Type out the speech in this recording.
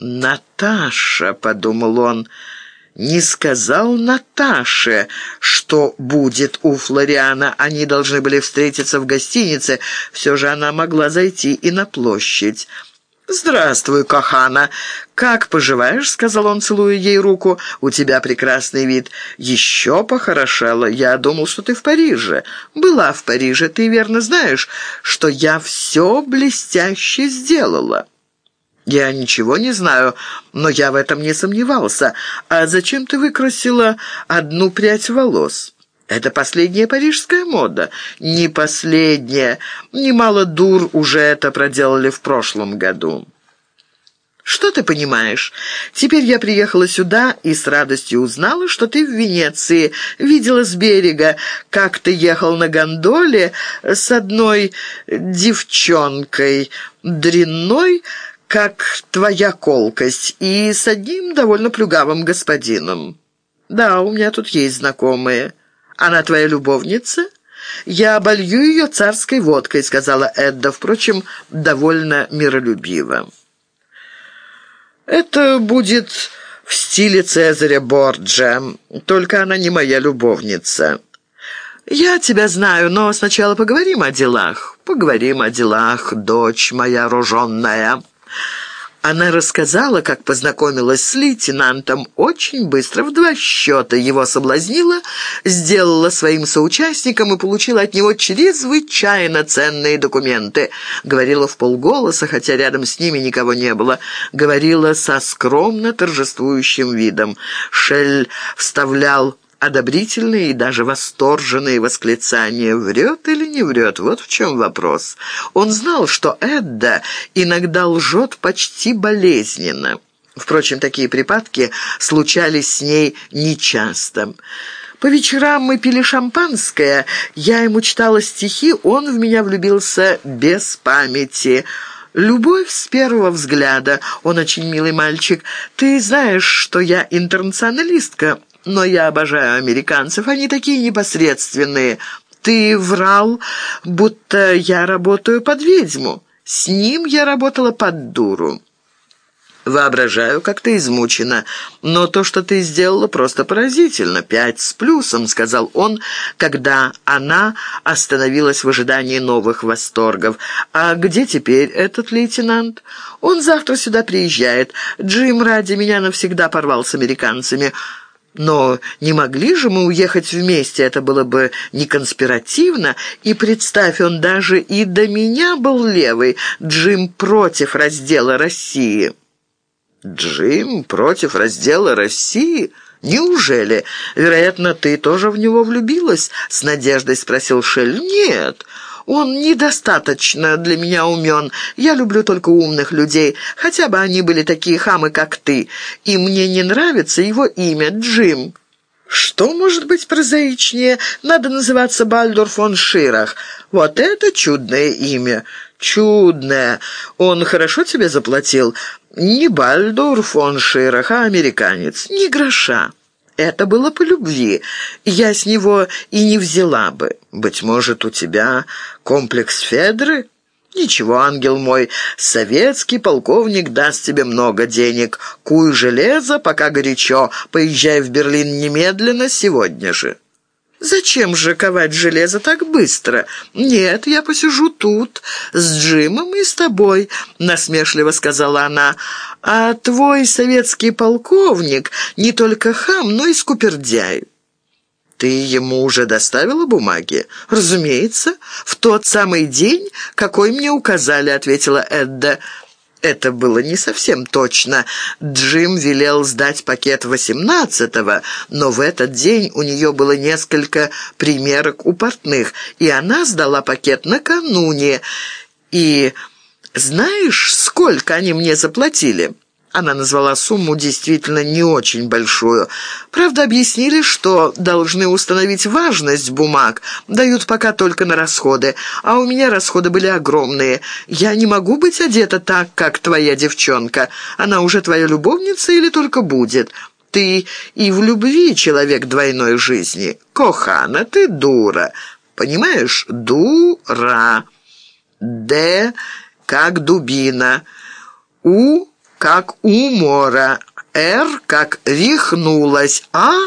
«Наташа», — подумал он, — «не сказал Наташе, что будет у Флориана. Они должны были встретиться в гостинице. Все же она могла зайти и на площадь». «Здравствуй, Кохана! Как поживаешь?» — сказал он, целуя ей руку. «У тебя прекрасный вид. Еще похорошела. Я думал, что ты в Париже. Была в Париже. Ты верно знаешь, что я все блестяще сделала». «Я ничего не знаю, но я в этом не сомневался. А зачем ты выкрасила одну прядь волос?» «Это последняя парижская мода». «Не последняя. Немало дур уже это проделали в прошлом году». «Что ты понимаешь? Теперь я приехала сюда и с радостью узнала, что ты в Венеции. Видела с берега, как ты ехал на гондоле с одной девчонкой, дрянной, как твоя колкость, и с одним довольно плюгавым господином. Да, у меня тут есть знакомые. Она твоя любовница?» «Я оболью ее царской водкой», — сказала Эдда, впрочем, довольно миролюбиво. «Это будет в стиле Цезаря Борджа, только она не моя любовница». «Я тебя знаю, но сначала поговорим о делах. Поговорим о делах, дочь моя роженная». Она рассказала, как познакомилась с лейтенантом очень быстро, в два счета его соблазнила, сделала своим соучастником и получила от него чрезвычайно ценные документы. Говорила в полголоса, хотя рядом с ними никого не было. Говорила со скромно торжествующим видом. Шель вставлял одобрительные и даже восторженные восклицания. Врет или не врет? Вот в чем вопрос. Он знал, что Эдда иногда лжет почти болезненно. Впрочем, такие припадки случались с ней нечасто. По вечерам мы пили шампанское, я ему читала стихи, он в меня влюбился без памяти». «Любовь с первого взгляда. Он очень милый мальчик. Ты знаешь, что я интернационалистка. Но я обожаю американцев, они такие непосредственные. Ты врал, будто я работаю под ведьму. С ним я работала под дуру». «Воображаю, как ты измучена. Но то, что ты сделала, просто поразительно. Пять с плюсом», — сказал он, когда она остановилась в ожидании новых восторгов. «А где теперь этот лейтенант?» «Он завтра сюда приезжает. Джим ради меня навсегда порвал с американцами». Но не могли же мы уехать вместе, это было бы не конспиративно. И представь, он даже и до меня был левый, Джим против раздела России». «Джим против раздела России? Неужели? Вероятно, ты тоже в него влюбилась?» — с надеждой спросил Шель. «Нет». Он недостаточно для меня умен. Я люблю только умных людей, хотя бы они были такие хамы, как ты. И мне не нравится его имя Джим». «Что может быть прозаичнее? Надо называться Бальдор фон Ширах. Вот это чудное имя!» «Чудное! Он хорошо тебе заплатил? Не Бальдор фон Ширах, а американец. Ни гроша!» Это было по любви. Я с него и не взяла бы. Быть может, у тебя комплекс Федры? Ничего, ангел мой, советский полковник даст тебе много денег. Куй железо, пока горячо. Поезжай в Берлин немедленно, сегодня же». «Зачем же ковать железо так быстро? Нет, я посижу тут, с Джимом и с тобой», — насмешливо сказала она. «А твой советский полковник не только хам, но и скупердяй». «Ты ему уже доставила бумаги?» «Разумеется, в тот самый день, какой мне указали», — ответила Эдда. Это было не совсем точно. Джим велел сдать пакет восемнадцатого, но в этот день у нее было несколько примерок у портных, и она сдала пакет накануне. И знаешь, сколько они мне заплатили?» Она назвала сумму действительно не очень большую. Правда, объяснили, что должны установить важность бумаг, дают пока только на расходы, а у меня расходы были огромные. Я не могу быть одета так, как твоя девчонка. Она уже твоя любовница или только будет?» Ты и в любви человек двойной жизни. Кохана, ты дура. Понимаешь? Дура. Д как дубина. У как умора, Р как рехнулась, А